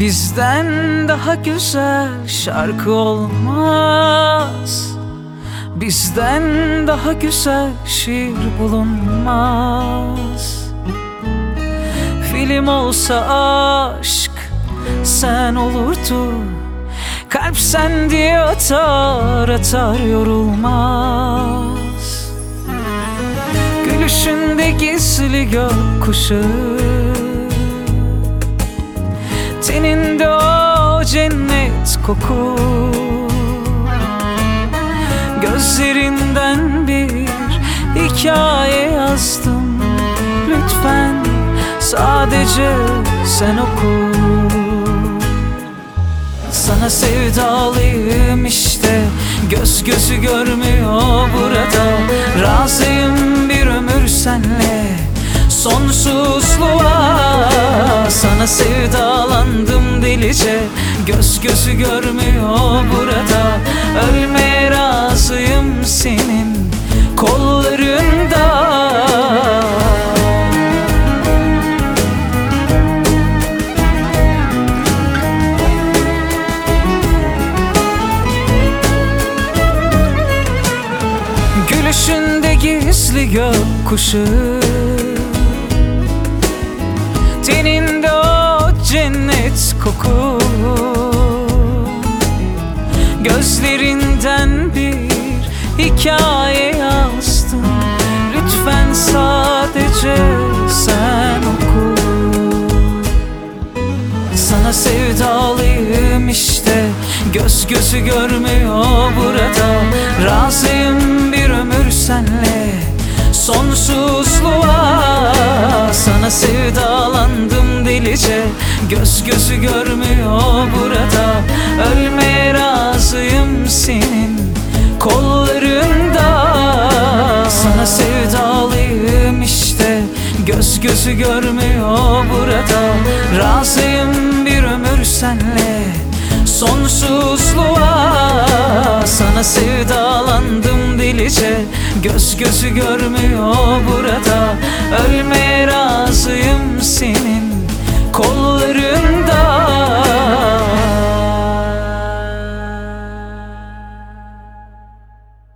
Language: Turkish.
Bizden daha güzel şarkı olmaz. Bizden daha güzel şiir bulunmaz. Film olsa aşk sen olurdu. Kalp sen diye atar atar yorulmaz. Gülüşünde gizli gökkuşağı Teninde o cennet koku. Gözlerinden bir hikaye yazdım. Lütfen sadece sen oku. Sana sevdalıyım işte. Göz gözü görmüyor burada. Razıyım bir ömür senle Sonsuzluğa Sana sevdalandım delice. Göz gözü görmüyor burada. Ölmeye razıyım senin kollarında. Gülüşünde gizli gökkuşağı cennet koku Gözlerinden bir hikaye yazdım Lütfen sadece sen oku. Sana sevdalıyım işte. Göz gözü görmüyor burada. Razıyım bir ömür senle. Sonsuzluğa Sana sevdalandım delice Göz gözü görmüyor burada. Ölmeye razıyım senin kollarında. Sana sevdalıyım işte. Göz gözü görmüyor burada. Razıyım bir ömür senle. Sonsuzluğa Sana sevdalandım delice. Göz gözü görmüyor burada